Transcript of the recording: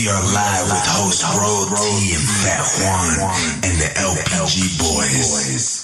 We are live with host Roll T and Fat Juan and the LPG boys.